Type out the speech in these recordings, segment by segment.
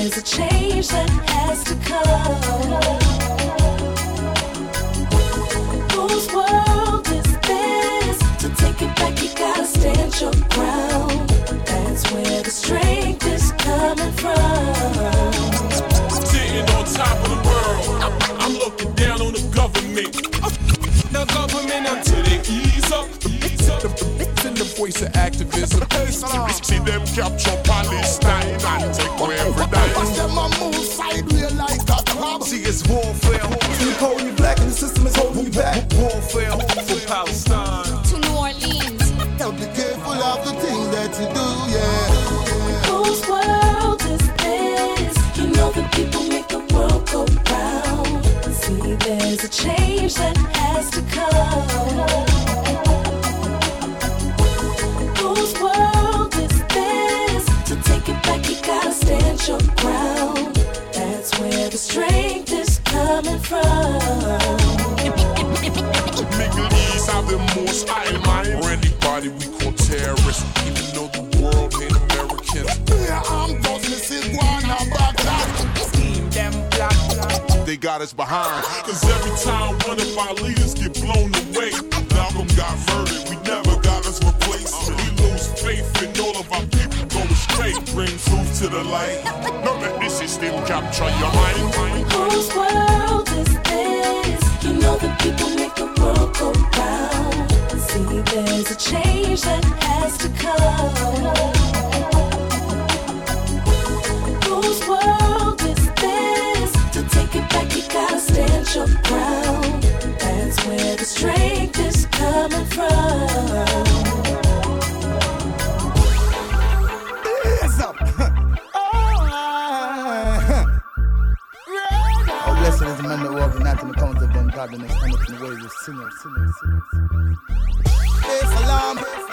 There's a change that has to come. them capture Palestine and take away every dime. light, bring truth to the light. Know that this is still capture your mind. Whose world is this? You know the people make the world go round. See, there's a change that has to come. God, the next time I can wear you, sinner, sinner, sinner. Bass alarm.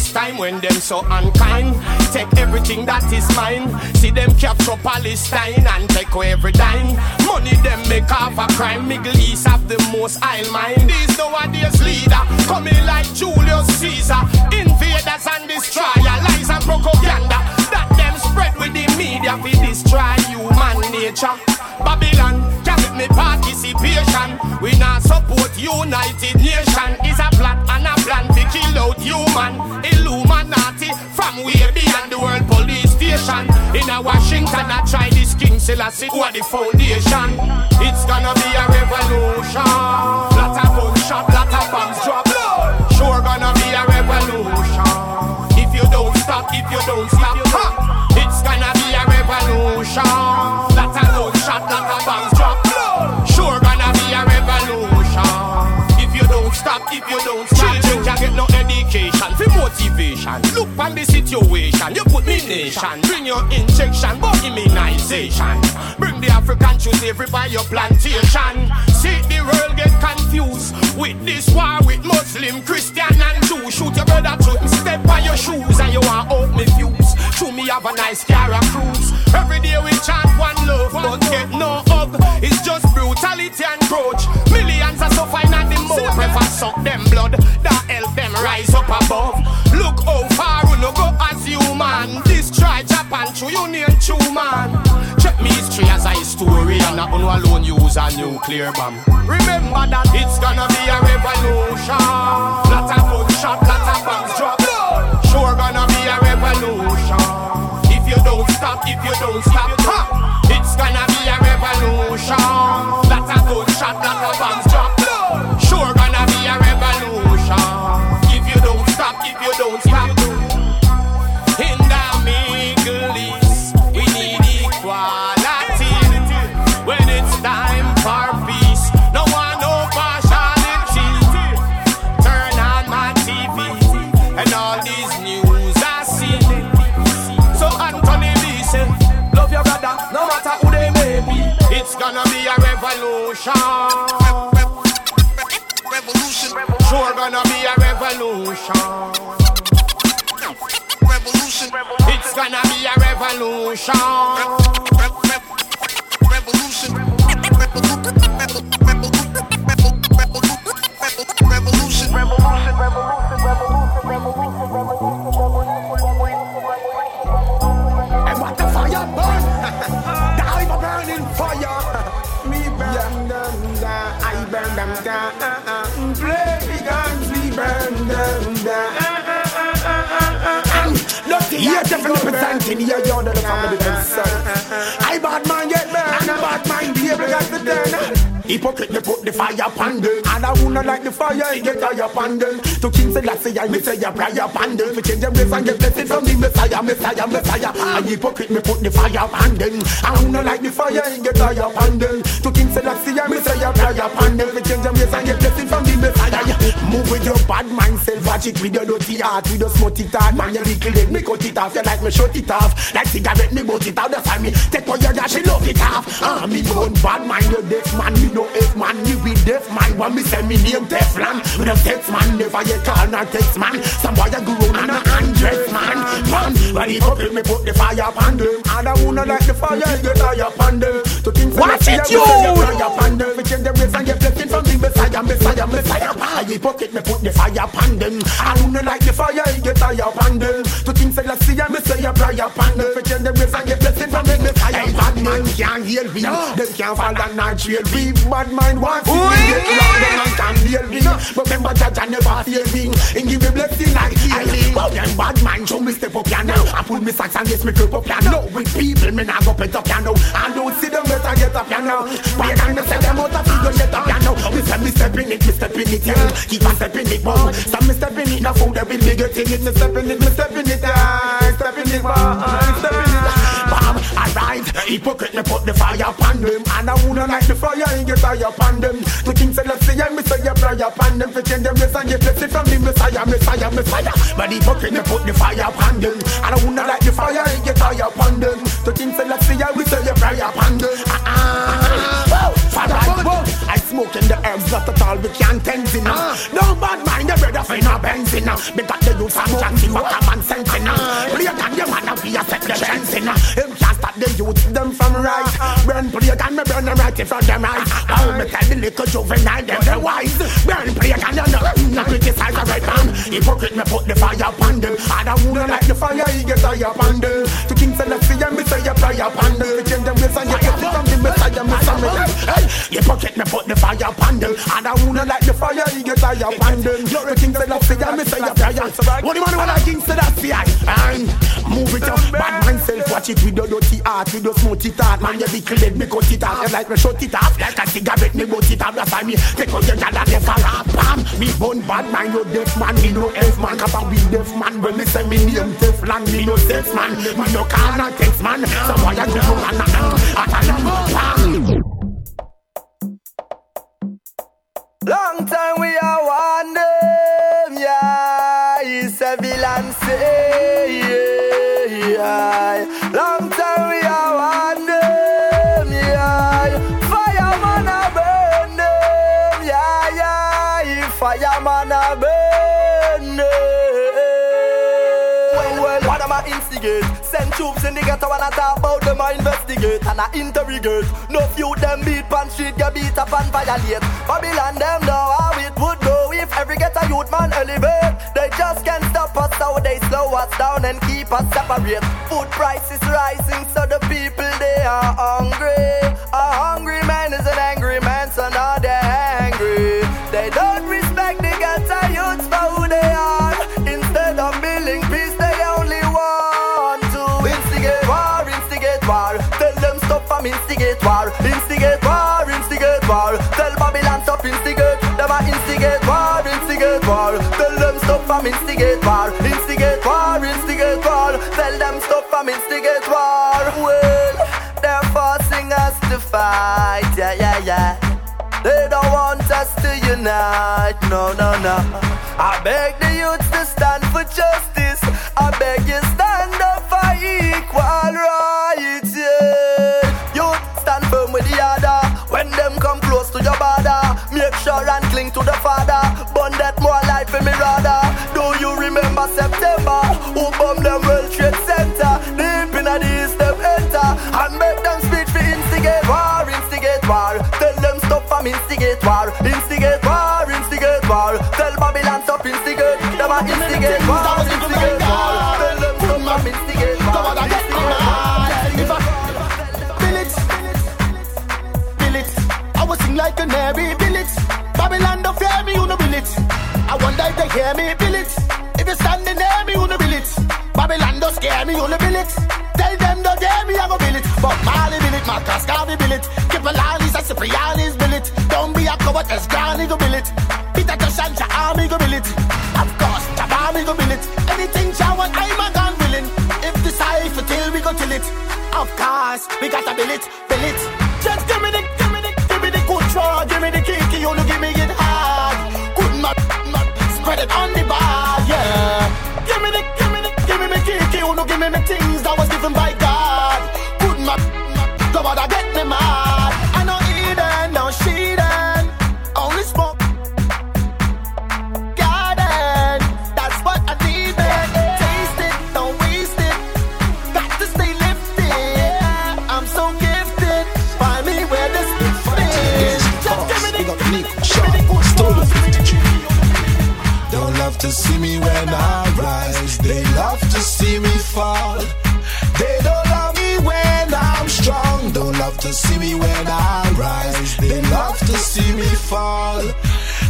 This time when them so unkind, take everything that is mine. See them capture Palestine and take away every dime. Money them make half a crime. Middle East have the most I'll mind. These nowadays leader coming like Julius Caesar. Invaders and destroyer, lies and propaganda that them spread with the media to destroy human nature. Babylon. Can't me participation. We not support United Nation. Is a plot and a plan to kill out human. Illuminati from way beyond the world police station. In a Washington, I try this King Selassie or the foundation. It's gonna be a revolution. Lot of gunshot, lot of bombs drop. Sure gonna be a revolution. If you don't stop, if you don't stop, huh? it's gonna be a revolution bombs drop. Sure gonna be a revolution. If you don't stop, if you don't stop, children can get no education for motivation. Look on the situation, you put me nation. Bring your injection, but immunization. Bring the African choose every by your plantation. See the world get confused with this war with Muslim, Christian, and Jew. Shoot your brother to step by your shoes, and you are out me fuse. True me have a nice car and cruise. Every day we chant one love, but get no hug. It's just brutality and grudge. Millions are suffering at the mouth, prefer suck them blood. That help them rise up above. Look how far we no go as human. Destroy Japan, true union, true man. Check me history as a historian, not on alone use a nuclear bomb. Remember that it's gonna be a revolution. Lot of gunshot, don't stop, revolution. I get fire upon them. To King Selassie, I me say a prayer upon them. Me change them ways and get blessed from the Messiah, Messiah, Messiah. And hypocrite, me put the fire upon them. I wanna like the fire, I get fire upon them. To King Selassie, I me say a prayer upon them. Me change them ways and get blessed from the Messiah. Move with your bad mind, self watch it with your dirty heart, with your smutty thought. Man, you little leg, me cut it off. You like me shut it off. Like cigarette, me bout it out. That's why me take what you got, she love it off. Ah, me born bad mind, you deaf man, me no F man, me with deaf man. When me say me name Teflon, with a text man, never you call not text man. Some boy a grown and a undress man. Man, when he up me put the fire upon them. And I wanna like the fire, get fire upon them. To think Watch it, you! you! Fire upon them. We change the ways and get blessing from the Messiah, Messiah, Messiah. I he pocket me put the fire upon them. I wanna like the fire, get fire upon them. To think say let's see, me say a prayer upon them. We change the ways and get blessing man can't heal me. Them can't fall and not trail me. Bad mind wants to be get loud, them man can't heal me. But remember Jah Jah never fail me. And give me blessing like healing. But them bad mind show me step up now. I pull me socks and this me creep up now. With people, me not go pet up now. I don't see them better get up now. Why can't me say them out of figure get up here now? Oh, me say me step in it, me step in it, yeah. Keep on stepping it, boy. Some me step in it, now food every bigger thing. It me step in it, me step in it, yeah. Step in it, boy. Step in it. Alright. Hypocrite, me put the fire upon them. And I wanna like the fire and get fire upon them. The king said, let's see, and me say a prayer upon them. To change them, yes, and get blessed from the Messiah, Messiah, Messiah. But hypocrite, me put the fire upon them. And I wanna like the fire and get fire upon them. The king said, let's see, and we say a prayer upon them. Ah-ah. Father, whoa. I smoke in the herbs, not at all, we can't tense in uh. No bad mind, the brother for no. Benzin uh. Because they do some chance for common sense in uh. Play than the man of a set the chance in uh. Him can't stop the youth, them from right. Burn play can me burn them right in front them right Oh, me tell the little juvenile, them the wise. Burn play can you know, not criticize the right man Hypocrite, me put the fire upon them. And I wanna like the fire, he get fire upon them. To King and me say a prayer upon them. Change them ways and get it from the Messiah, Messiah, Messiah Hey, hypocrite, me put the fire upon them And I wanna like the fire upon them. You're a king, say love, say I'm a say a prayer. What do you want to king, say that's fear. And move it up, bad man self, watch it with your dirty heart, with your it out. Man, you be clean, me cut it off. You like me shut it off, like a cigarette, me bout it off. That's why me take out your gal and never rap, bam. Me bun bad man, you deaf man, me no elf man. I be deaf man, when me say me name Teflon, me no sex man. Me no car, no text man. So why you do man, bam. Long time we are one them, yeah. It's a villain say, yeah, yeah. Long time we are one them, yeah. Fireman a burn them, yeah, yeah. Fireman a burn Send troops in the ghetto and I talk about them, I investigate and I interrogate. No few them beat pan street, get beat up and violate. Babylon them know how it would go if every ghetto youth man elevate. They just can't stop us, so they slow us down and keep us separate. Food prices rising, so the people they are hungry. A hungry man is an angry man, so now they're angry. They don't instigate war. Tell them stop from instigate war, instigate war, instigate war. Tell them stop from instigate war. Well, they're forcing us to fight, yeah, yeah, yeah. They don't want us to unite, no, no, from instigate war, instigate war, instigate war. Tell Babylon stop instigate, them a instigate war, instigate war. Tell them stop from instigate war, instigate war. Billets, billets. I was sing like a canary, billets. Babylon don't fear me, you know billets. I wonder if they hear me, billets. If you standing near me, you know billets. Babylon don't scare me, you know billets. Tell them don't dare me, I go billet. But Marley billet, Marcus Garvey billet. Keep a Lali's and Cipriani's billet. Don't be a coward, as Granny go billet. Peter Toshanta army go billet. Of course, Tabami go billet. Anything Jah want, I'm a gun willing. If the cipher till we go till it. Of course, we got a billet, billet. To see me when I rise. They love to see me fall. They don't love me when I'm strong. Don't love to see me when I rise. They love to see me fall.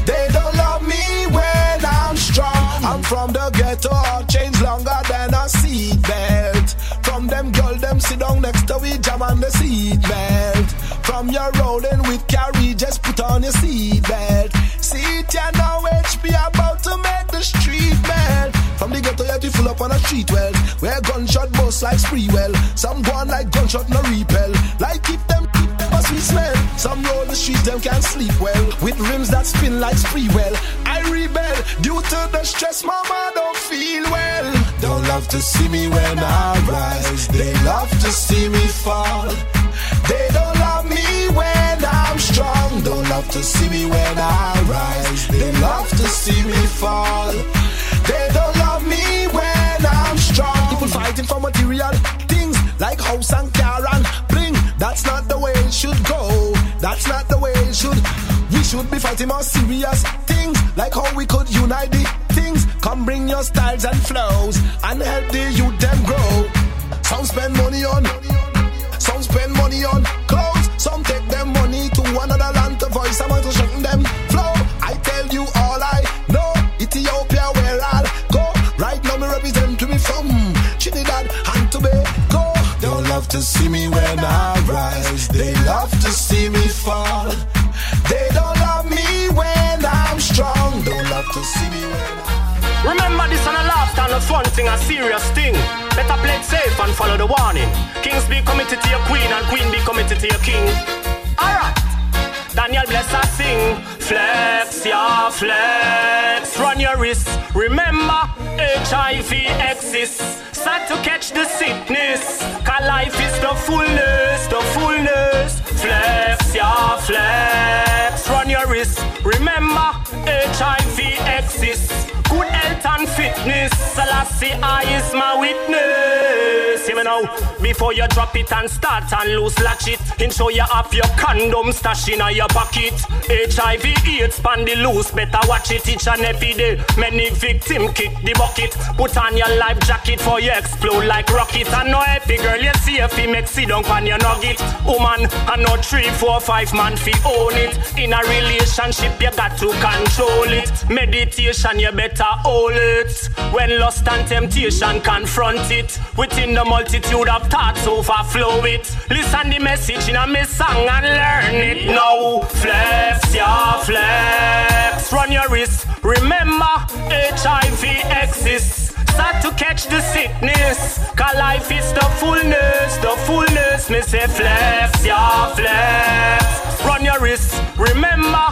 They don't love me when I'm strong. I'm from the ghetto, chains longer than a seat belt. From them girl, them sit down next to we jam on the seat belt. From your rolling with carry, just put on your seat belt. Seat, you know HP up on a street well. Where gunshot bust like spree well. Some go on like gunshot no repel. Like keep them, keep them a sweet smell. Some roll the streets, them can't sleep well. With rims that spin like spree well. I rebel due to the stress, mama don't feel well. Don't love to see me when I rise. They love to see me fall. They don't love me when I'm strong. Don't love to see me when I rise. They love to see me fall. Fighting for material things like house and car and bling. That's not the way it should go. That's not the way it should. We should be fighting more serious things like how we could unite the things. Come bring your styles and flows and help the youth them grow. Some spend money on, some spend money on clothes. Some take them money to another land to voice. I'm to shutting them to see me when I rise. They love to see me fall. They don't love me when I'm strong. Don't love to see me when I. Remember this and a laugh and a fun thing, a serious thing. Better play it safe and follow the warning. Kings be committed to your queen and queen be committed to your king. Alright. Daniel bless us sing. Flex, yeah, flex. Run your wrist. Remember, HIV exists. Sad to catch the sickness. Cause life is the fullness, the fullness. Flex, yeah, flex. Run your wrist. Remember, HIV exists. Good health and fitness. Selassie, I is my witness. See me now. Before you drop it and start and lose latch it. Ensure you have your condom stash in your pocket. HIV, AIDS, span the loose. Better watch it each and every day. Many victim kick the bucket. Put on your life jacket for you explode like rocket. And no happy girl, you see if he make sit down on your nugget. Woman, and no three, four, five man fi own it. In a relationship, you got to control it. Meditation, you better hold it. When lust and temptation confront it. Within the multitude of thoughts overflow it. Listen the message in a me song and learn it now. Flex, yeah, flex. Run your wrist. Remember, HIV exists. Start to catch the sickness. Cause life is the fullness, the fullness. Me say flex, yeah, flex. Run your wrist. Remember,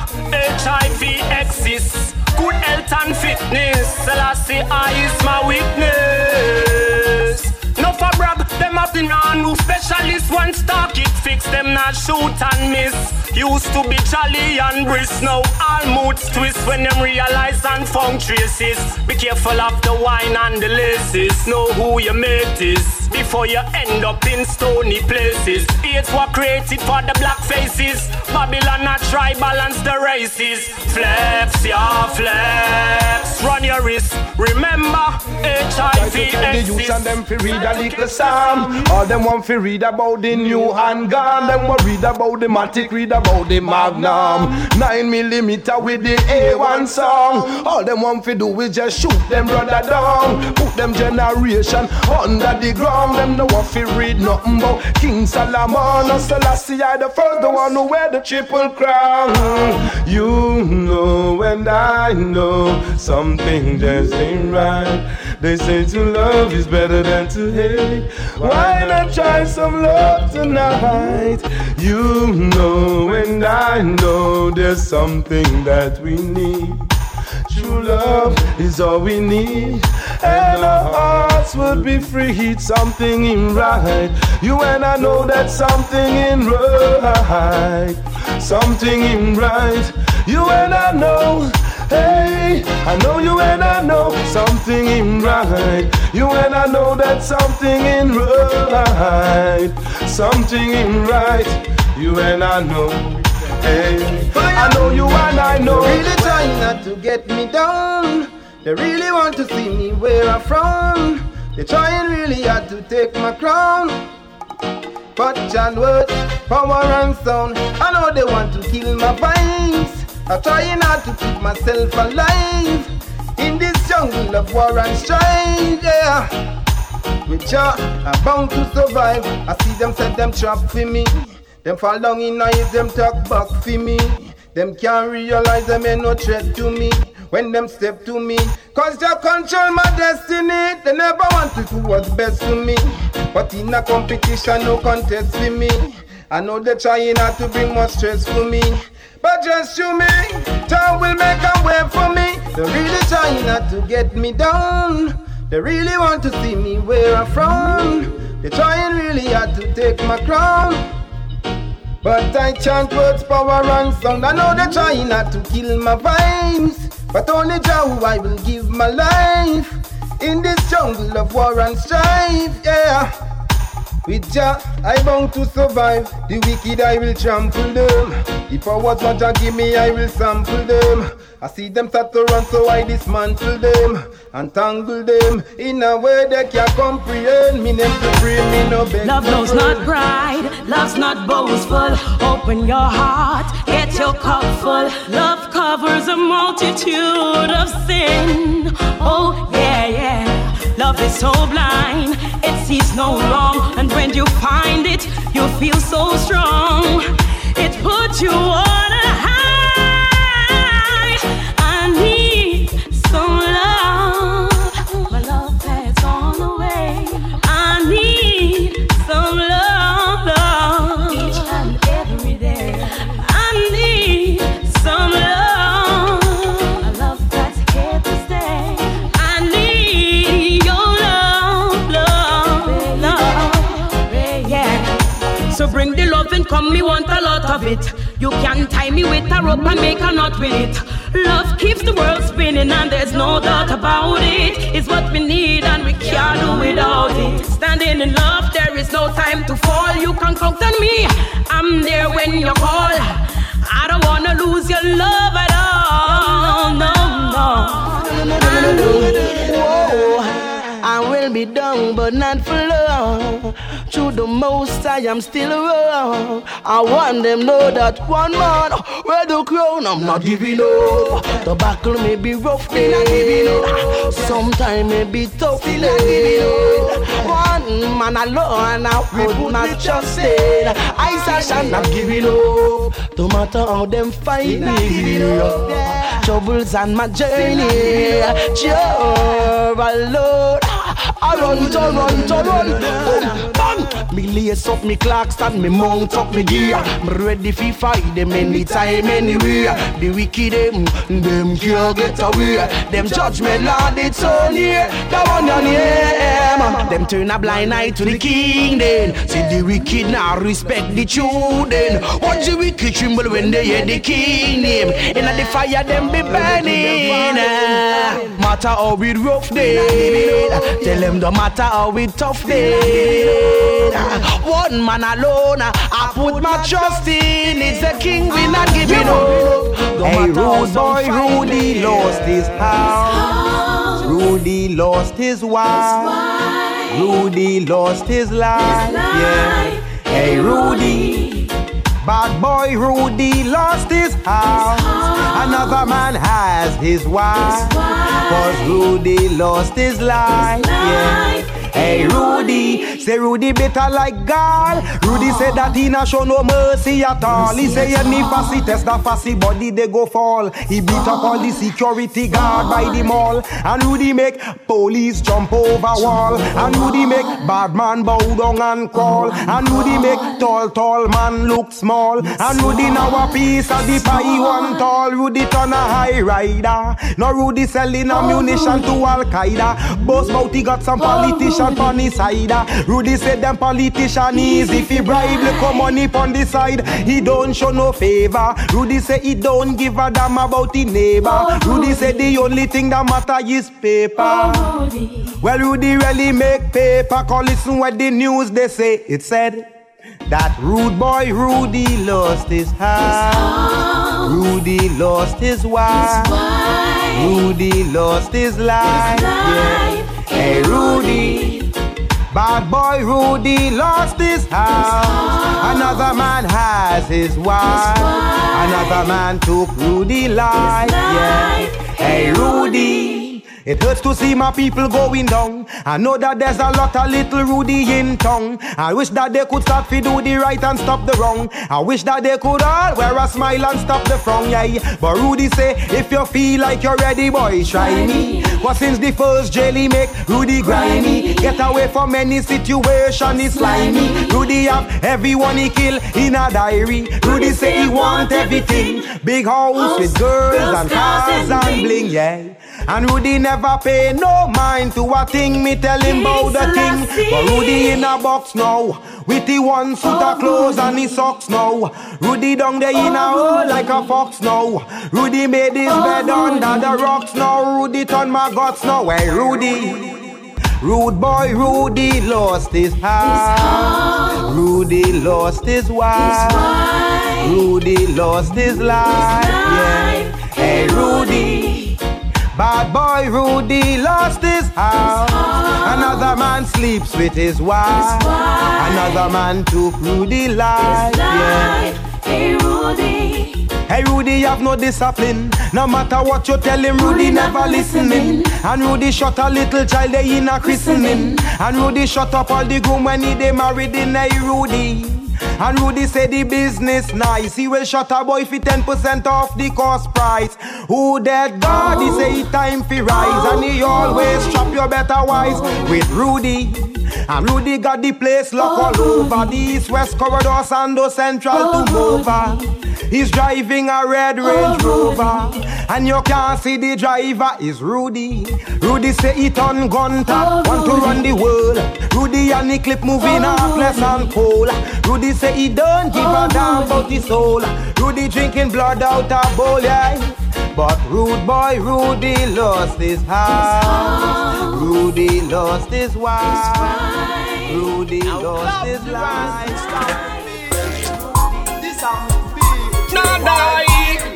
HIV exists. Good health and fitness. Selassie, I is my witness. No for brag, have the non specialist. One stock it fix them not shoot and miss. Used to be jolly and brisk, now all moods twist when them realize and found traces. Be careful of the wine and the laces. Know who your mate is before you end up in stony places. It's what created for the black faces. Babylon not try balance the races. Flex, yeah, flex. Run your wrist. Remember, HIV youth and them read a little psalm. All them want fi read about the new handgun. Them want read about the matic, read about the magnum. Nine millimeter with the A1 song. All them want fi do is just shoot them brother down. Put them generation under the ground. Them no want fi read nothing about King Solomon or Selassie. I the first the one who wear the triple crown. You know and I know something just ain't right. They say to love is better than to hate. Why not try some love tonight? You know and I know there's something that we need. True love is all we need, and our hearts would be free. Something in right. You and I know that something in right. Something in right. You and I know. Hey, I know you and I know something in right. You and I know that something in right. Something in right. You and I know. Hey, I know you and I know. Really trying not to get me down. They really want to see me where I'm from. They're trying really hard to take my crown. But John words, power and sound. I know they want to kill my vibes. I'm trying hard to keep myself alive in this jungle of war and strife. Yeah. I'm bound to survive. I see them set them trap for me. Them fall down in eyes, them talk back for me. Them can't realize them ain't no threat to me when them step to me. Cause they control my destiny. They never want to do what's best to me. But in a competition, no contest for me. I know they're trying not to bring more stress for me. But just you me, time will make a way for me. They're really trying not to get me down. They really want to see me where I'm from. They're trying really hard to take my crown. But I chant words, power and sound. I know they're trying not to kill my vibes. But only Jah I will give my life. In this jungle of war and strife, yeah. With Jah, I bound to survive. The wicked, I will trample them. If I was what Jah give me, I will sample them. I see them start to run, so I dismantle them and tangle them in a way they can't comprehend. Me name to free me no beg. Love knows not pride, love's not boastful. Open your heart, get your cup full. Love covers a multitude of sin. Oh, yeah, yeah. Love is so blind, it sees no wrong. And when you find it, you feel so strong. It puts you on a come, me want a lot of it. You can tie me with a rope and make a knot with it. Love keeps the world spinning, and there's no doubt about it. It's what we need, and we can't do without it. Standing in love, there is no time to fall. You can count on me. I'm there when you call. I don't wanna lose your love at all. No, no, no. I will be down, but not for long. To the most, I am still around. I want them know that one man wear the crown. I'm not giving up. The battle may be rough, they not giving up. Eh. Sometimes may be tough, they not giving eh. up. One man alone, I put not trust in. I shall not giving up. Oh. No matter how them fight me, troubles on my journey. Sure, alone. I run to run to run. Boom, bang. Me lace up me clocks and me mount up me gear. Me ready fi fight them anytime, anywhere. The wicked them, them can't get away. Them judgment Lord it's so near. The one on name. Them turn a blind eye to the king then. See the wicked now respect the children. Watch the wicked tremble when they hear the king name. In the fire them be burning. Matter how we rough day. Tell them no matter how we tough it. One man alone, I put my trust in. It's the king we not giving up. hey, rude boy, Rudy lost his house. Rudy lost his wife. Rudy lost his life. Yeah. Hey, Rudy. Bad boy Rudy lost his house. Another man has his wife. Cause Rudy lost his life. Yeah. Hey Rudy, say Rudy better like God. Rudy said that he not show no mercy at all. He say any fussy test the fussy body they go fall. He beat up all the security guard by the mall. And Rudy make police jump over wall. And Rudy make bad man bow down and crawl. And Rudy make tall tall man look small. And Rudy now a piece of the pie one tall. Rudy turn a high rider. Now Rudy selling ammunition to Al Qaeda. Boss bout he got some politicians politician pon his side. Uh, Rudy said them politician easy fi bribe little money pon the side. He don't show no favor. Rudy say he don't give a damn about the neighbor. Rudy said the only thing that matter is paper. Well, Rudy really make paper. Call listen what the news they say. It said. That rude boy Rudy lost his house. Rudy lost his wife. Rudy lost his life. Yeah. Hey Rudy. Bad boy Rudy lost his house. Another man has his wife. Another man took Rudy life. Yeah. Hey Rudy. It hurts to see my people going down. I know that there's a lot of little Rudy in tongue. I wish that they could start to do the right and stop the wrong. I wish that they could all wear a smile and stop the frown, yeah. But Rudy say, if you feel like you're ready, boy, try me. Cause since the first jelly make Rudy grimy. Get away from any situation, it's slimy. Rudy have everyone he kill in a diary. Rudy say he want everything. Big house with girls and cars and bling, yeah. And Rudy never pay no mind to a thing. Me tell him about the thing. But Rudy in a box now. With the one suit of clothes and his socks now. Rudy down there in a hole like a fox now. Rudy made his bed under the rocks now. Rudy turn my guts now. Hey, Rudy. Rude boy Rudy lost his house. Rudy lost his wife. Rudy lost his life. Yeah. Hey Rudy. Bad boy Rudy lost his house. Another man sleeps with his wife. Another man took Rudy life. Yeah. Hey Rudy. Hey Rudy, have no discipline. No matter what you tell him, Rudy never listening. And Rudy shot a little child they in a christening. And Rudy shut up all the groom when he they married in. Hey Rudy. And Rudy say the business nice. He will shut a boy for 10% off the cost price. Who that God? He say time for rise. And he always chop your better wise with Rudy. And Rudy got the place locked all over. The east, west corridor, Sando Central to Mova. He's driving a red Range Rover. And you can't see the driver is Rudy. Rudy say it on gun top, want to run the world. Rudy and the clip moving heartless and cold. Rudy say say he don't give a damn about his soul. Rudy drinking blood out a bowl, yeah. But rude boy Rudy lost his heart. Rudy lost his wife. Rudy lost his life. Na na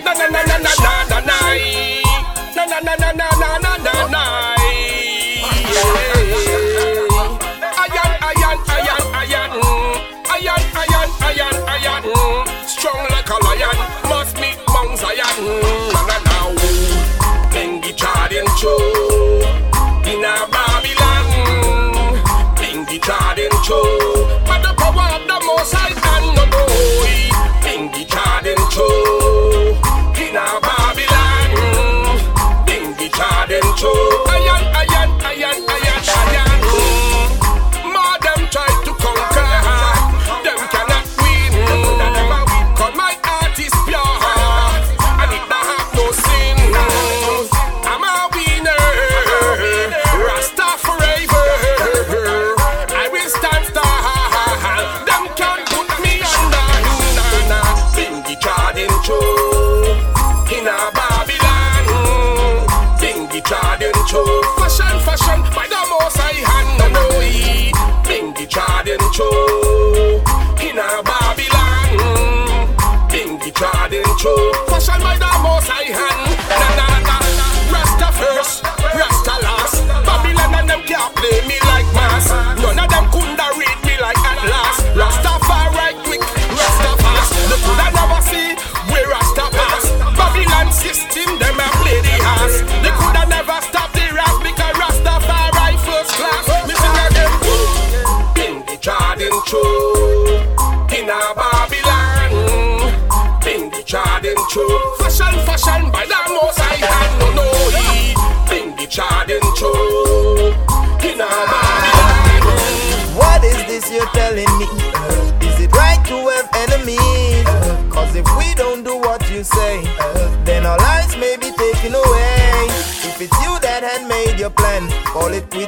na na na na na na na na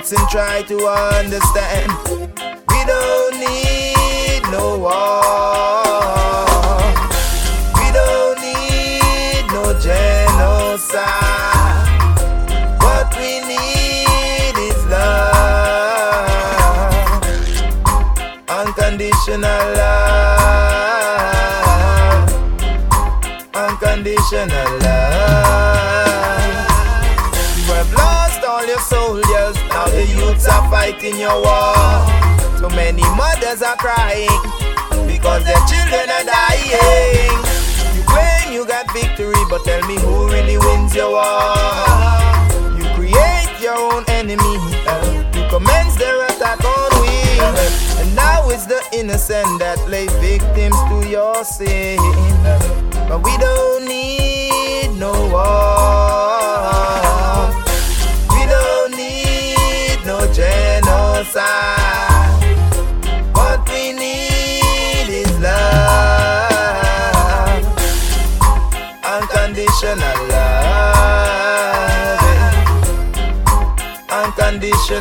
call and try to understand. We don't need no war. Are crying because their children are dying. You claim you got victory, but tell me who really wins your war. You create your own enemy. You commence their attack on we. And now it's the innocent that lay victims to your sin. But we don't need no war. We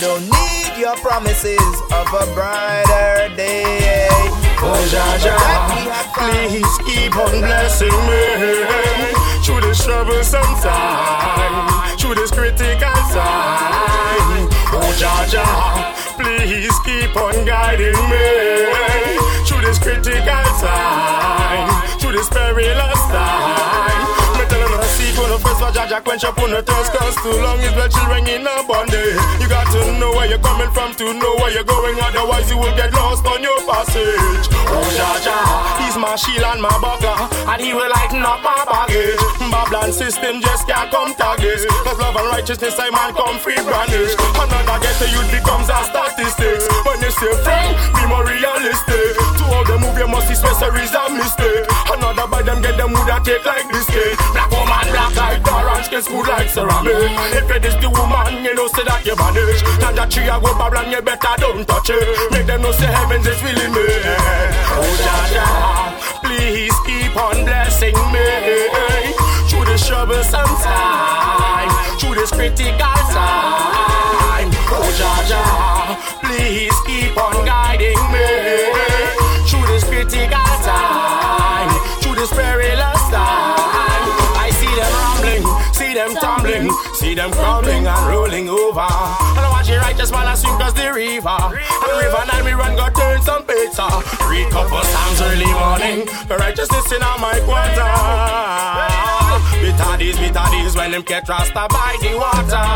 don't need your promises of a brighter day. Oh, Jah Jah, please keep on blessing me. Through this troublesome time, through this critical time. Oh, Jah Jah, please keep on guiding me. Through this critical time, through this perilous Jah Jah quench up on the thirst Cause too long is the children in a bondage. You got to know where you're coming from to know where you're going Otherwise you will get lost on your passage. Oh Jah Jah, he's my shield and my buckler And he will lighten up my baggage. Babylon system just can't come target Cause love and righteousness I man come free brandish Another get the youth becomes a statistics When you say friend, be more realistic. To all the you must is a mistake. Another by them get them would take like this cake. Black woman, black like orange, skin smooth like ceramic. If it is the woman, you know, say that you vanish. Now that tree I go Babylon, you better don't touch it. Make them know say heavens is really me. Oh, Jah Jah, please keep on blessing me. Through the troublesome time, through this critical time. Oh, Jah Jah, please keep See them crawling and rolling over man I swim across the river. And river and we run go turn some pizza. Read couple times early morning. The righteousness in all my quarter. Bitter these, bitter these when them catch rasta by the water.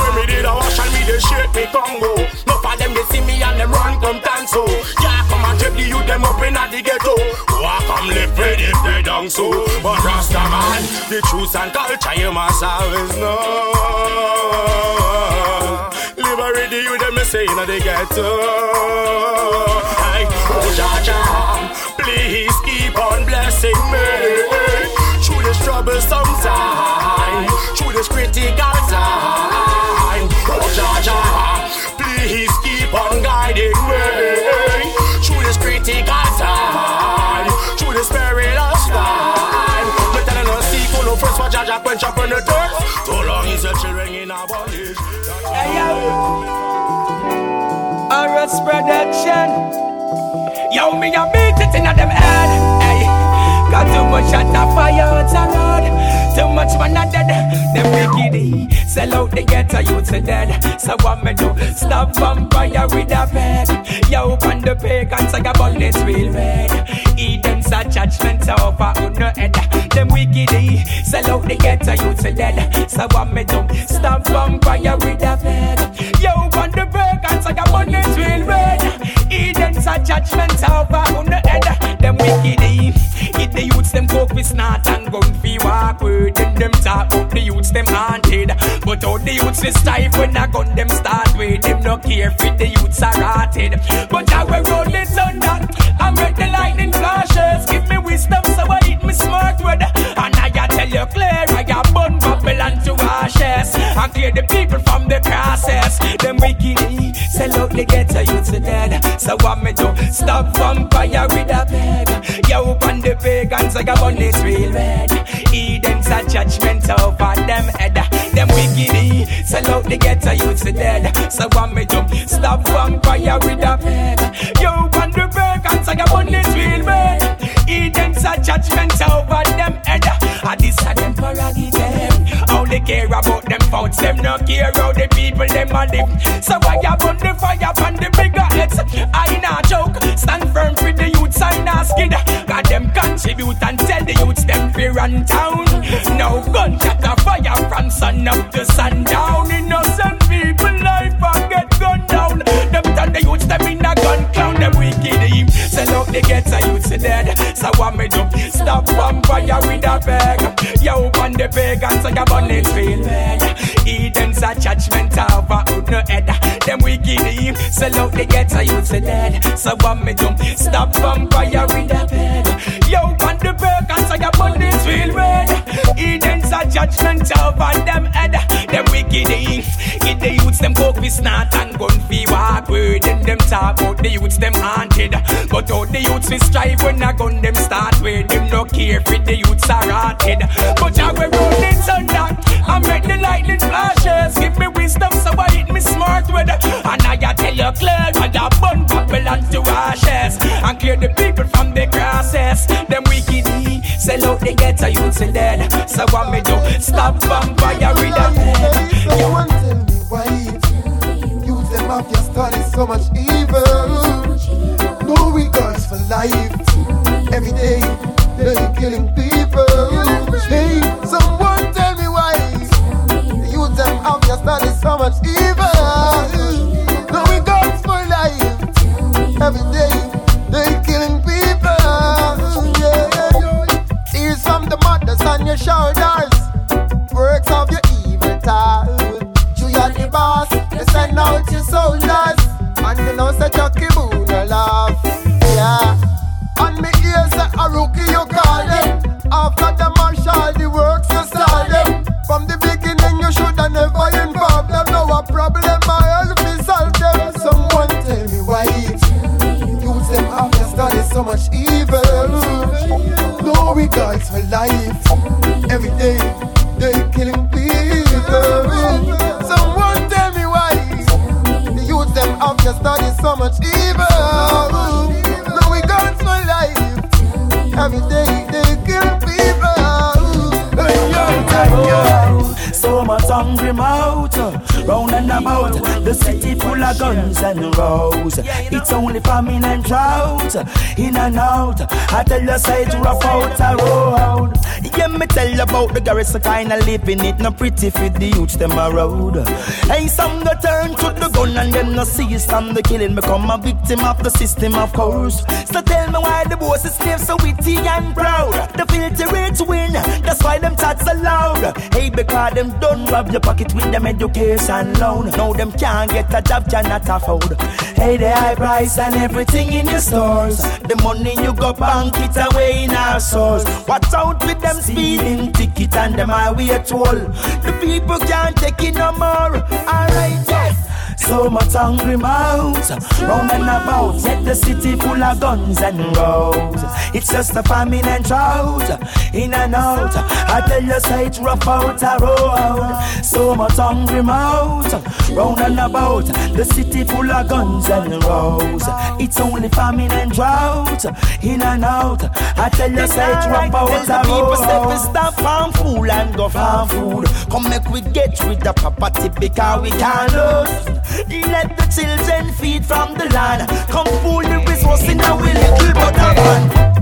When me did a wash and me they shake me Congo. No for them they see me and them run come dance so. Yeah, come and take the youth them up in the ghetto. Walk come live pretty they down so. But Rasta man, the truth and culture you must always know. Say in the ghetto. Hey, oh Jah please keep on blessing me through this troublesome Yo, me a beat it in them head. Hey, got too much shot of fire the road. Too much man a dead. Them wicked eh. sell out the ghetto youths are dead. So what me do? Stop vampire with a peg. Yo, on the pagans I got bullets real red. A judgment over on the head. Them wicked eh? sell out the ghetto youths are dead. So what me do? Stop vampire with a peg. Yo, on the pagans I got bullets real red. Eden's a judgment over on the head. Them wicked eh? Hit the youths them coke with snot and gun fee walk word. Then them talk about the youths them haunted. But all the youths is stife when a gun them start with. Them no care if the youths are rotted. But I will roll it thunder. I make the lightning flashes. Give me wisdom so I eat me smart word. And I tell you clear. To. And clear the people from the crosses. Them wicked eh, sell out the ghetto youths are dead. So what me do? Stop vampire with a peg. Yo, on the pagans I got bunnies real red. Eden's a judgment over them head. Them wicked eh, sell out the ghetto youths are dead. So what me do? Stop vampire with a peg. Yo, on the pagans I got bunnies real red. Eden's a judgment over them head. And this a them prerogative. Care about them faults, them no care how the people them a live. So why you burn the fire on the bigger heads? I not joke. Stand firm for the youths, I not skid. Got them contribute and tell the youths them fear run town. No gun shot a fire from sun up to sundown. Innocent people life and get gunned down. Them turn the youths them in a gun clown. Them wicked eve. Sell out the ghetto youths dead. So what me do? Stop vampire with a bag. Yo, on the pagans like a bunny feel red. Eden's a judgment over who no head. Them wicked eve. Sell out the ghetto youths are dead. So what me do? Stop vampire with a bag. Yo, on the pagans like a bunny feel red. Eden's a judgment over them head. Them wicked. Get the youths them coke with snot and gun fee walk word. Then them talk about the youths them haunted. But all the youths we strive when a gun them start with. Them no care for the youths are rotted. But I will roll it thunder. I make the lightning flashes. Give me wisdom so I hit me smart with. It. And I tell you clear. I I burn Babylon to ashes. And clear the people from the grasses. Them wicked sell out the ghetto youths are So what me do? Stop vampire with a head. You want tell me why. Use them off your study so much evil. No regards for life. Every day they're killing people. Hey, someone tell me why. Use them off your study so much evil your shoulders. Works of your evil time You are the boss They send out your soldiers. And you know Boone a laugh Yeah. And me ears a rookie you call them After the marshal the works you start them From the beginning you shoulda never involve them. No a problem I help me solve them Someone tell me why. Use them after study so much evil. No regards for life Day they killing people Someone tell me why The youth them after study so much evil No for life Every day they people hey, yo, hey, yo. So much hungry mouth. Round and about, the city full of guns and rows. It's only famine and drought. In and out, I tell you, say to rough out a road. Yeah, me tell about the garrison kind of living it. No pretty for the youths, them a road. Hey, some go turn to the gun and them no see some the killing. Become a victim of the system, of course. So tell me why the boss is slave so witty and proud. The filthy rich win, that's why them are loud. Hey, because them don't rob your pocket with them education loan. Now them can't get a job, cannot afford. Hey, the high price and everything in the stores. The money you go bank it away in our souls. Watch out with them speeding ticket and them highway toll. The people can't take it no more. Alright, yes. So much hungry mouths round and about. Yet the city full of guns and roads. It's just a famine and drought. In and out. I tell you, say it's rough out a road. So much hungry mouths round and about. The city full of guns and roads. It's only famine and drought. In and out. I tell you, say it's rough out a road. People say we stop farm fool and go farm food. Come make we get rid of property because we can't lose. Let the children feed from the land. Come pull the resource in our little but a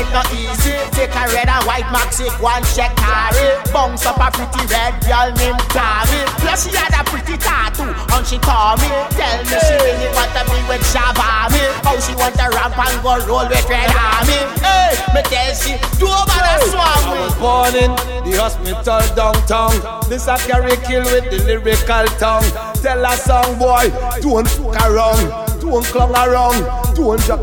it not easy. Take a red and white maxi, one check carry. Bounce up a pretty red girl named Carrie. Plus she had a pretty tattoo and she call me. Tell me she really want to be with Shabami. How she want to ramp and go roll with Red Army. Hey, me tell she do over the swamp. I was born in the hospital downtown. This a carry kill with the lyrical tongue. tell a song boy, don't fuck around, don't clung around, don't jack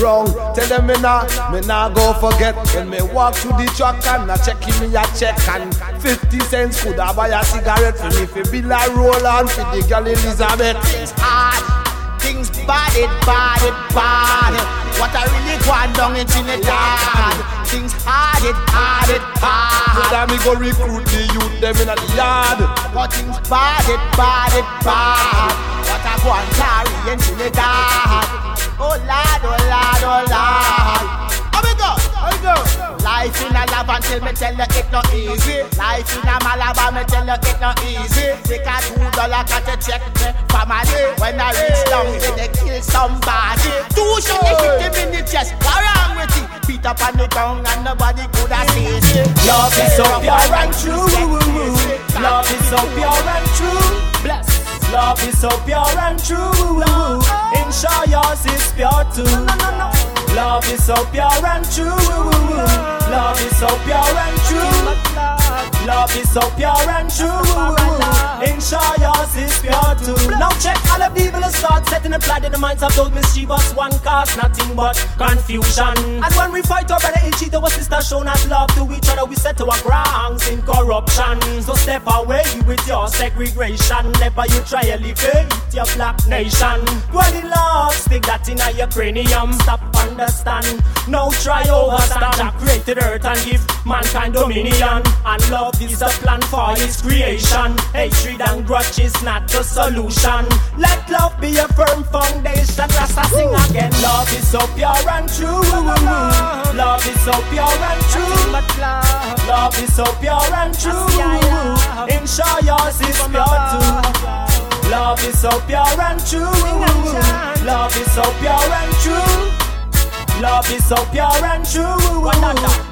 wrong. Tell them me nah, me nah go forget when me walk to the truck and not checking me a check and 50 cents could I buy a cigarette for me fi bill a roll on for the girl Elizabeth. Things hard, things bad, it bad, it bad. What I really want down in Trinidad. Things hard, it hard, it hard. That me go recruit the youth them in the yard. But things bad, it bad, it bad. What I go and carry in Trinidad. Oh Lord, oh Lord, oh Lord. How we go? How we go? Life in a love until me tell you it not easy. Life in a Malabar, me tell you it not easy. Take a two dollar cut to check me family. When I reach down, they, they kill somebody. Two shot him in the chest. What wrong with it? Beat up on the tongue and nobody could have seen it. Love is so pure and true. Love is so pure and true. Bless. Love is so pure and true. Ensure yours is pure too. Love is so pure and true. Love is so pure and true. Love is so pure and true. Ensure yours is pure too. Now check all the people who start setting a plan in the minds of those mischievous one cause nothing but confusion. And when we fight our brother each other, our sister show not love to each other, we set our grounds in corruption. So step away with your segregation. Never you try elevate your black nation. Dwell love, stick that in your cranium. Stop understand. No try overstand. Jah created earth and give mankind dominion. And love is the plan for his creation. Hatred and grudge is not the solution. Let love be a firm foundation. Rasta sing again. Love is so pure and true. Love is so pure and true. Love is so pure and true. Ensure yours is pure too. Love is so pure and true. Love is so pure and true. Love is so pure and true.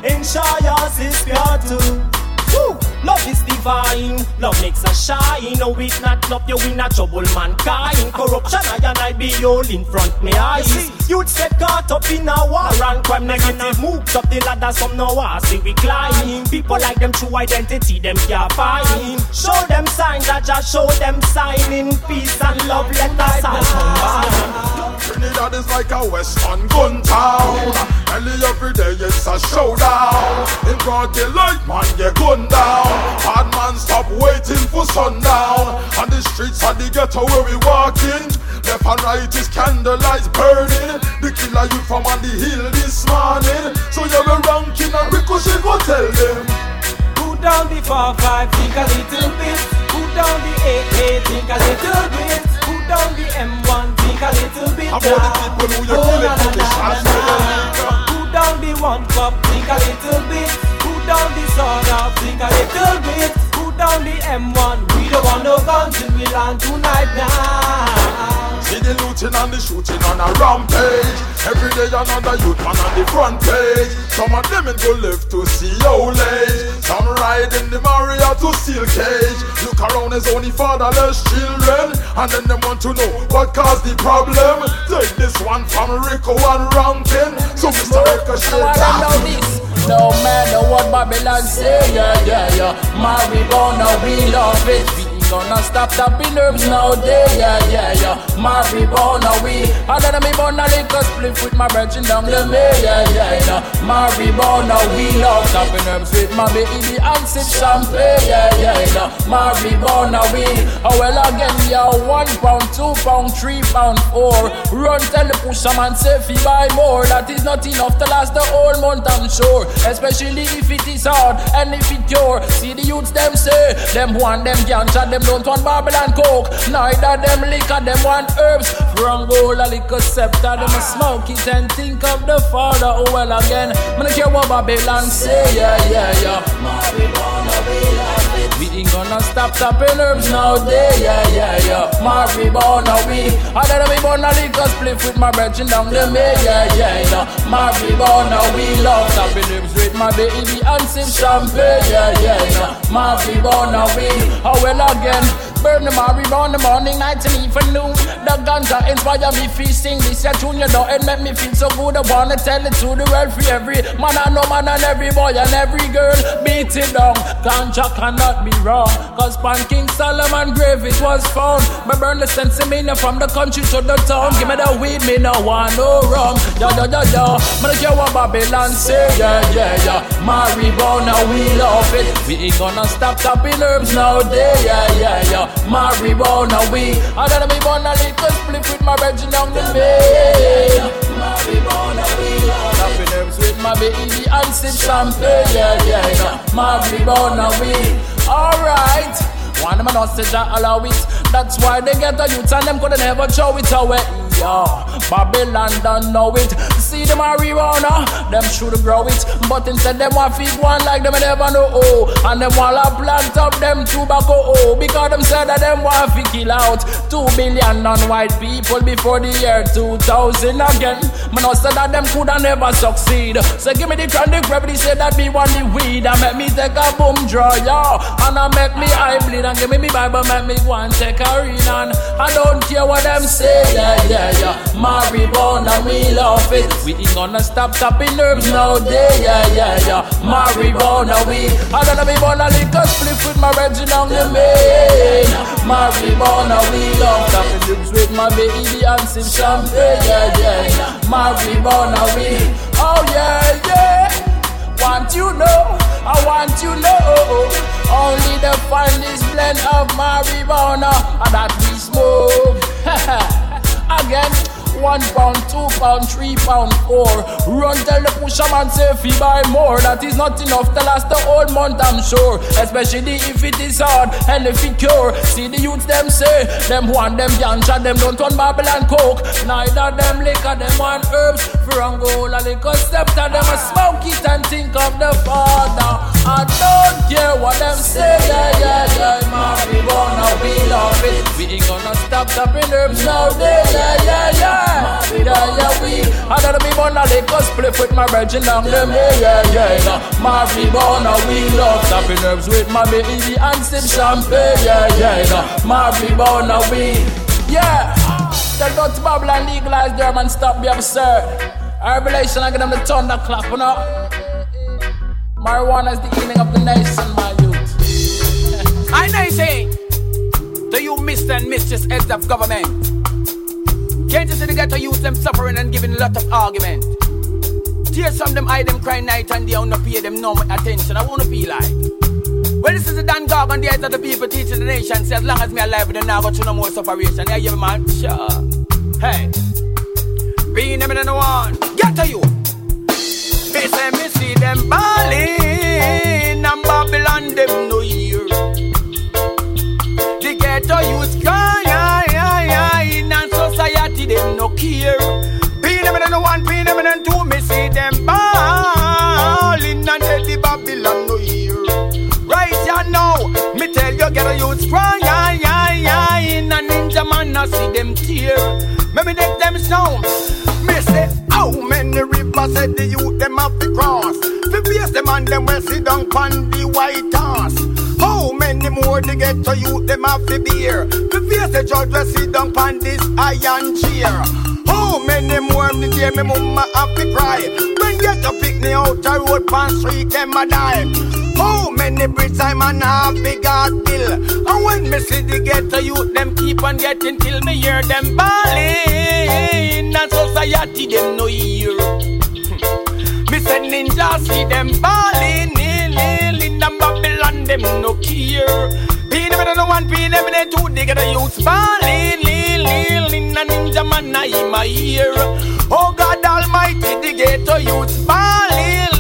Ensure yours is pure too. Woo! Love is divine, love makes us shine. No, it's not love, you will not trouble mankind. Corruption, I and I be all in front me eyes. You'd get caught up in a war and crime negative moves up the ladder, some no war, see we climb. People like them true identity, them can't find. Show them signs, I just show them sign in peace and love, let us all combine. Trinidad is like a western gun town. Early every day it's a showdown. In broad daylight, man, get gunned down. Hard man, stop waiting for sundown. On the streets of the ghetto where we walking. Left and right is candlelight burning. The killer you from on the hill this morning. So you're a ranking and ricochet go tell them. Put down the 4-5, think a little bit. Put down the 8-8, think a little bit. Put down the M1, think a little bit. About the people who you oh, kill it with the shots Put down the one cup, think a little bit. Put down the soda, think a little bit. Put down the M1, we don't want no guns in Milan tonight now. See the looting and the shooting on a rampage. Every day another youth man on the front page. Some of them in go live to see old age. Some ride in the Maria to steel cage. Look around as only fatherless children. And then they want to know what caused the problem. Take this one from Rico and Rankin. So Mr. Ricochet. No matter what Babylon say, yeah, yeah, yeah. Marijuana, we love it. Gonna stop tapping herbs nowadays, yeah, yeah, yeah. Marijuana, we. I done me born a little split with my brethren down the way, yeah, yeah, yeah. Marijuana, we love tapping herbs with my baby and sip champagne, yeah, yeah, yeah. Marijuana, we. Oh, well, again, yeah, one pound, two pound, three pound, four. Run, tell the pusher man, say, fi buy more. That is not enough to last the whole month, I'm sure. Especially if it is hard and if it pure. See the youths, them say, them want them ganja, them don't want Babylon coke. Neither them liquor, them want herbs. From gold, a liquor scepter, them a smoke it and think of the father. Oh, well, again, I care what Babylon say, yeah, yeah, yeah. Marijuana, we love it. We ain't gonna stop tapping herbs nowadays, yeah, yeah, yeah. Marijuana, we. I done me born a liquor split with my brethren down the way, yeah, yeah, yeah. Marijuana, we love tapping herbs with my baby and sip champagne, yeah, yeah, yeah. Marijuana, we. Oh, well, again friend burn the marijuana the morning, night, and even noon. The ganja inspire me feasting. This your junior though, it make me feel so good. I wanna tell it to the world for every man I know, man and every boy and every girl. Beat it down, ganja cannot be wrong. Cause pan King Solomon grave it was found. Me burn the sense of me from the country to the town. Give me the weed, me no want no rum. Yo, yo, yo, yo. Me don't care what Babylon say, yeah, yeah, yeah. Marijuana, we love it. We ain't gonna stop tapping herbs now day yeah, yeah, yeah. Marijuana, we. I gotta be born a little split with my virgin on the bed. Marijuana, we love Tapping herbs with my baby and sip champagne, yeah, yeah, yeah. Marijuana, we. Alright. One of my not say allow it. That's why they get the youth and them could never show it away. Yo, Babylon don't know it. See the marijuana, uh, them should grow it. But instead, them want feed one like them never know. Oh, and them want to plant up them tobacco. Oh, because them said that them want to kill out two billion non-white people before the year 2000 again. Man, I said that them coulda never succeed. So give me the candy gravity, say that me want the weed. And make me take a boom draw, yo. And I make me eye bleed. And give me me Bible, make me and take a read. And I don't care what them say, yeah, yeah, yeah. Marijuana, we love it. We ain't gonna stop tapping nerves nowadays, yeah, yeah, yeah. Marijuana, we. I gotta be born a liquor split with my Reggie on the main. Marijuana, we love tapping nerves with my baby and sip champagne, yeah, yeah, yeah. Marijuana, we. Oh, yeah, yeah. Want you know, I want you know. Only the finest blend of marijuana and that we smoke. Again. One pound, two pound, three pound, four. Run tell the pusher man say if he buy more. That is not enough to last the whole month, I'm sure. Especially if it is hard and if it cure. See the youths them say, them want them ganja, them don't want Babylon and coke. Neither them liquor, them want herbs for Angola. Liquor scepter, them a smoke it and think of the father. I don't care what them say, yeah, yeah, yeah. Marijuana, we love it. We ain't gonna stop tapping herbs now, yeah, yeah, yeah. Yeah, yeah, we. I gotta be born a liquor split with my virgin down them, yeah, yeah, yeah. Marijuana, we love tapping herbs with my baby and sip champagne, yeah, yeah. Marijuana, we. Yeah. Tell go to Babylon legalize them and stop be absurd. Our revelation, I get them the thunderclap, you know. Marijuana is the healing of the nation, my youth. I know you say, do you Mr. and Mistress heads of government? Can't you see the ghetto youth them suffering and giving a lot of argument? Tears from them, eye them cry night and day, I wanna pay them no attention. I wanna feel like. Well, this is the Dan Gog on the eyes of the people teaching the nation. Say, as long as me alive, then I go through no more separation. Yeah, yeah, man. Sure. Hey. Being them in the one. Get to you. They say me see them balling tell you youth cry, yeah, yeah, yeah, in and ninja man I see them tear. Me make them sound. Me say, how many rivers said the youth them have to cross? Fi face them and them will sit down pon the white horse. How many more the get to youth them have to bear? Fi face the judge will sit down pon this iron chair. How many more the day me mama have to cry? When get to pick me out the road pon street them a die. How many bricks I man have big heart bill? And when me see the ghetto youth, them keep on getting till me hear them bawling. And society them no hear. me say ninja see them bawling, in and Babylon them no care. Them in the one, in the two, they get a youth bawling, kneeling, and ninja man I in my ear. Oh God Almighty, the ghetto youth bawling,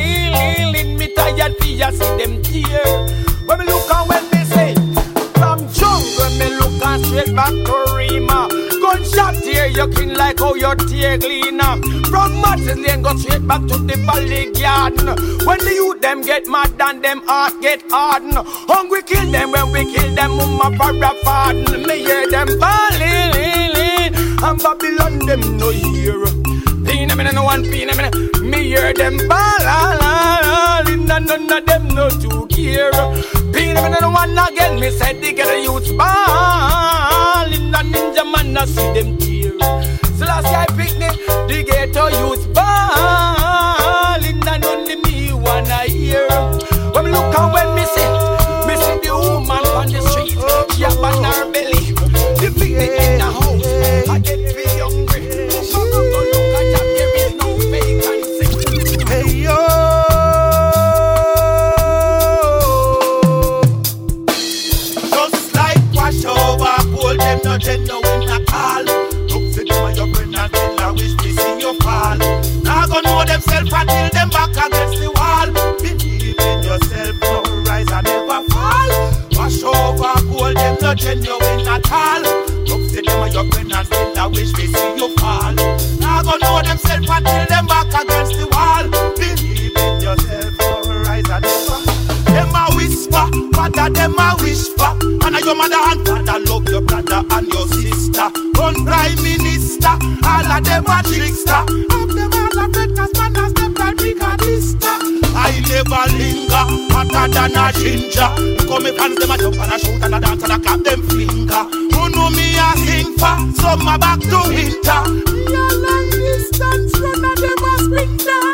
kneeling, me tired see them tear. When me look and when me say, from jungle me look and straight back to Rema. Gunshot tear you clean like how your tear clean up. From Martin Lane go straight back to the Valley Garden. When the youth them get mad and them heart get hardened. Hungry kill them when we kill them mama for a pardon. Me hear them bawling and Babylon them no hear. Pin them in no one pin them in. Me hear them bawling and none of them no too care. Pin them in no one again, me said they get a youth ball. In a ninja man, I see them tear. So last I pick me, the ghetto youth ball. Back against the wall. Believe in yourself, no rise and never fall. Wash over, hold them no genuine at all. Look for them your friend and tell her wish to see you fall. Now go know themself until them back against the wall. Believe in yourself, no rise and never them a whisper, father them a whisper. And your mother and father love your brother and your sister. Run prime minister, all of them a trickster. Of them all a fed cause man as never linger, hotter than a ginger. Look how me fans them a jump and a shoot and a dance and a clap them finger. Who know me a sing for? Summer back to winter. Me a long distance runner, them a sprinter.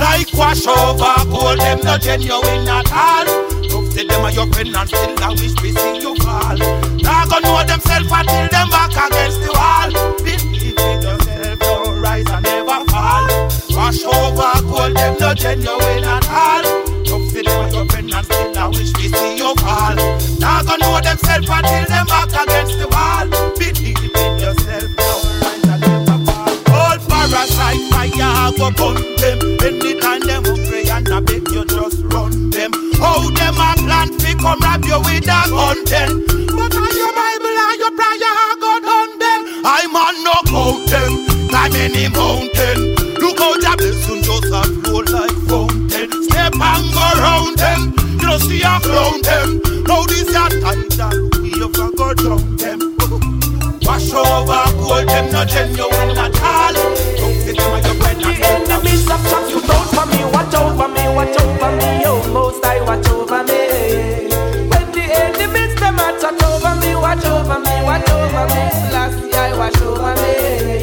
Like wash over, call them no genuine at all. Don't say them are your friend and still I wish we see you fall. Now go know themself until them back against the wall. Wash over, call them no genuine at all. Don't say them your friend and still I wish we see you fall. Now go know themself until them back against the wall. Believe in yourself, don't rise and never fall. All parasite fire go burn them. Anytime them hungry and I beg you just run them. How them a plan fi come rob you with a gun then? But on your Bible and your prayer I go done them. I'm on no mountain, climb any mountain. Round them, you don't see a crown them. Now this a tidal wave a go down them. Wash over, hold them no genuine at all. Don't see them as your friend the midst of shock, you don't for me. Watch over me, watch over me. Oh, most I watch over me. When the enemies them a chat over me, watch over me, watch over me. Last year I watch over me.